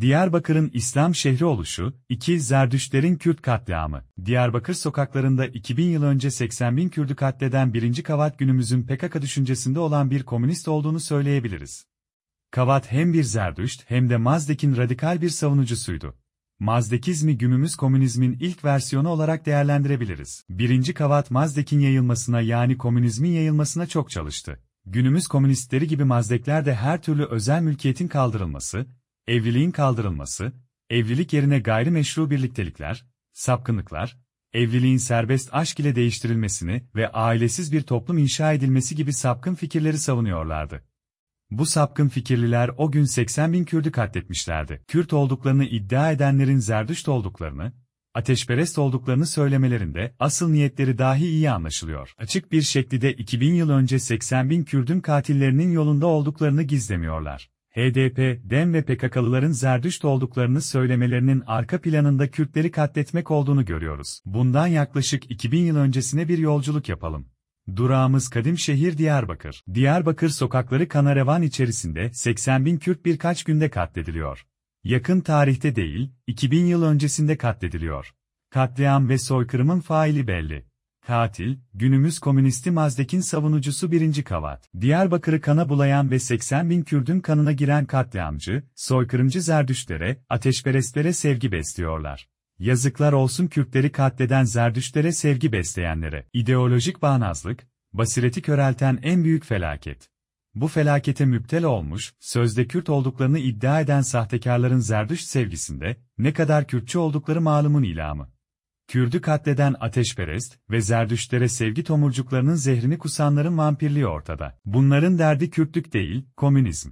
Diyarbakır'ın İslam şehri oluşu, 2. Zerdüştlerin Kürt katliamı. Diyarbakır sokaklarında 2000 yıl önce 80 bin Kürdü katleden 1. Kavat günümüzün PKK düşüncesinde olan bir komünist olduğunu söyleyebiliriz. Kavat hem bir Zerdüşt hem de Mazdek'in radikal bir savunucusuydu. Mazdekizmi günümüz komünizmin ilk versiyonu olarak değerlendirebiliriz. 1. Kavat Mazdek'in yayılmasına yani komünizmin yayılmasına çok çalıştı. Günümüz komünistleri gibi Mazdekler de her türlü özel mülkiyetin kaldırılması, evliliğin kaldırılması, evlilik yerine gayrimeşru birliktelikler, sapkınlıklar, evliliğin serbest aşk ile değiştirilmesini ve ailesiz bir toplum inşa edilmesi gibi sapkın fikirleri savunuyorlardı. Bu sapkın fikirliler o gün 80 bin Kürdü katletmişlerdi. Kürt olduklarını iddia edenlerin Zerdüşt olduklarını, ateşperest olduklarını söylemelerinde asıl niyetleri dahi iyi anlaşılıyor. Açık bir şekilde 2000 yıl önce 80 bin Kürdün katillerinin yolunda olduklarını gizlemiyorlar. HDP, DEM ve PKK'lıların Zerdüşt olduklarını söylemelerinin arka planında Kürtleri katletmek olduğunu görüyoruz. Bundan yaklaşık 2000 yıl öncesine bir yolculuk yapalım. Durağımız kadim şehir Diyarbakır. Diyarbakır sokakları kanarevan içerisinde 80 bin Kürt birkaç günde katlediliyor. Yakın tarihte değil, 2000 yıl öncesinde katlediliyor. Katliam ve soykırımın faili belli. Katil, günümüz komünisti Mazdek'in savunucusu birinci Kavat. Diyarbakır'ı kana bulayan ve 80 bin Kürdün kanına giren katliamcı, soykırımcı Zerdüştlere, ateşperestlere sevgi besliyorlar. Yazıklar olsun Kürtleri katleden Zerdüştlere sevgi besleyenlere. İdeolojik bağnazlık, basireti körelten en büyük felaket. Bu felakete müptel olmuş, sözde Kürt olduklarını iddia eden sahtekarların Zerdüşt sevgisinde, ne kadar Kürtçü oldukları malumun ilamı. Kürdü katleden ateşperest ve Zerdüştlere sevgi tomurcuklarının zehrini kusanların vampirliği ortada. Bunların derdi Kürtlük değil, komünizm.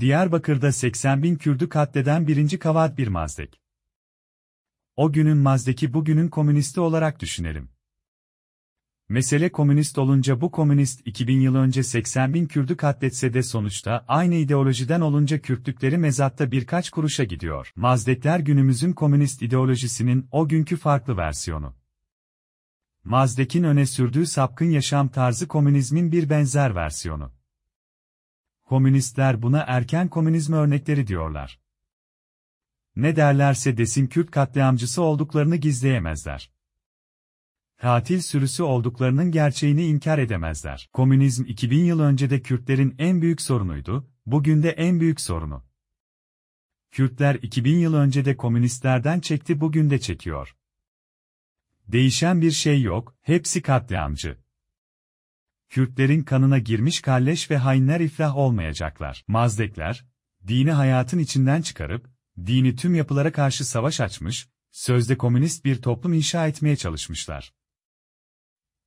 Diyarbakır'da 80 bin Kürdü katleden birinci kavat bir mazdek. O günün mazdeki bugünün komünisti olarak düşünelim. Mesele komünist olunca bu komünist 2000 yıl önce 80 bin Kürdü katletse de sonuçta aynı ideolojiden olunca Kürtlükleri mezatta birkaç kuruşa gidiyor. Mazdekler günümüzün komünist ideolojisinin o günkü farklı versiyonu. Mazdek'in öne sürdüğü sapkın yaşam tarzı komünizmin bir benzer versiyonu. Komünistler buna erken komünizm örnekleri diyorlar. Ne derlerse desin Kürt katliamcısı olduklarını gizleyemezler katil sürüsü olduklarının gerçeğini inkar edemezler. Komünizm 2000 yıl önce de Kürtlerin en büyük sorunuydu, bugün de en büyük sorunu. Kürtler 2000 yıl önce de komünistlerden çekti bugün de çekiyor. Değişen bir şey yok, hepsi katliamcı. Kürtlerin kanına girmiş kalleş ve hainler iflah olmayacaklar. Mazdekler, dini hayatın içinden çıkarıp, dini tüm yapılara karşı savaş açmış, sözde komünist bir toplum inşa etmeye çalışmışlar.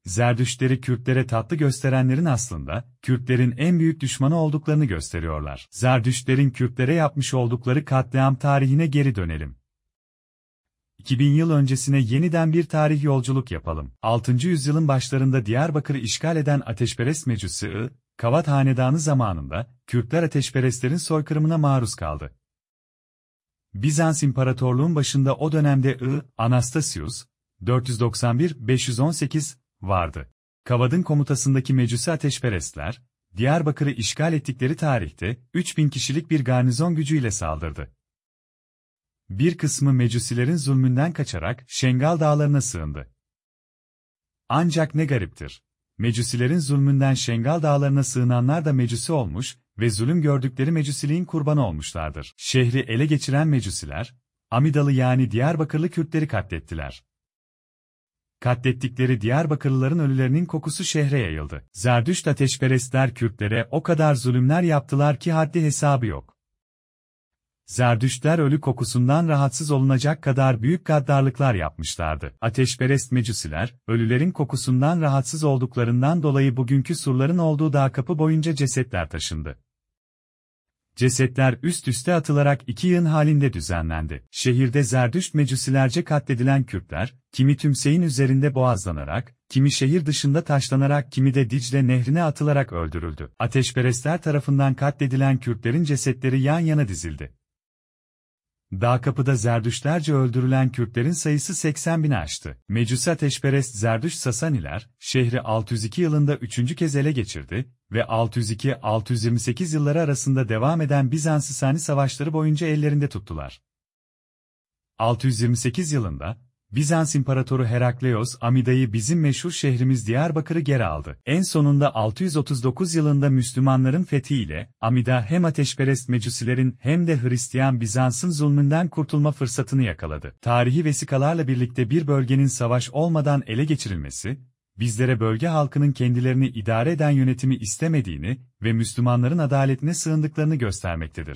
Zerdüştleri Kürtlere tatlı gösterenlerin aslında, Kürtlerin en büyük düşmanı olduklarını gösteriyorlar. Zerdüştlerin Kürtlere yapmış oldukları katliam tarihine geri dönelim. 2000 yıl öncesine yeniden bir tarih yolculuk yapalım. 6. yüzyılın başlarında Diyarbakır'ı işgal eden ateşperest mecusi Kavat Hanedanı zamanında, Kürtler ateşperestlerin soykırımına maruz kaldı. Bizans İmparatorluğun başında o dönemde I, Anastasius, 491-518 vardı. Kavad'ın komutasındaki mecusi ateşperestler, Diyarbakır'ı işgal ettikleri tarihte 3000 kişilik bir garnizon gücüyle saldırdı. Bir kısmı mecusilerin zulmünden kaçarak Şengal dağlarına sığındı. Ancak ne gariptir. Mecusilerin zulmünden Şengal dağlarına sığınanlar da mecusi olmuş ve zulüm gördükleri mecusiliğin kurbanı olmuşlardır. Şehri ele geçiren mecusiler, Amidalı yani Diyarbakırlı Kürtleri katlettiler. Katlettikleri Diyarbakırlıların ölülerinin kokusu şehre yayıldı. Zerdüşt ateşperestler Kürtlere o kadar zulümler yaptılar ki haddi hesabı yok. Zerdüştler ölü kokusundan rahatsız olunacak kadar büyük gaddarlıklar yapmışlardı. Ateşperest mecusiler, ölülerin kokusundan rahatsız olduklarından dolayı bugünkü surların olduğu dağ kapı boyunca cesetler taşındı. Cesetler üst üste atılarak iki yığın halinde düzenlendi. Şehirde Zerdüşt mecusilerce katledilen Kürtler, kimi tümseyin üzerinde boğazlanarak, kimi şehir dışında taşlanarak kimi de Dicle nehrine atılarak öldürüldü. Ateşperestler tarafından katledilen Kürtlerin cesetleri yan yana dizildi. Dağkapı'da Zerdüştlerce öldürülen Kürtlerin sayısı 80 bini aştı. Mecusi ateşperest Zerdüşt Sasaniler, şehri 602 yılında üçüncü kez ele geçirdi ve 602-628 yılları arasında devam eden Bizans-Sasani savaşları boyunca ellerinde tuttular. 628 yılında, Bizans İmparatoru Herakleios Amida'yı bizim meşhur şehrimiz Diyarbakır'ı geri aldı. En sonunda 639 yılında Müslümanların fethiyle, Amida hem ateşperest mecusilerin hem de Hristiyan Bizans'ın zulmünden kurtulma fırsatını yakaladı. Tarihi vesikalarla birlikte bir bölgenin savaş olmadan ele geçirilmesi, bizlere bölge halkının kendilerini idare eden yönetimi istemediğini ve Müslümanların adaletine sığındıklarını göstermektedir.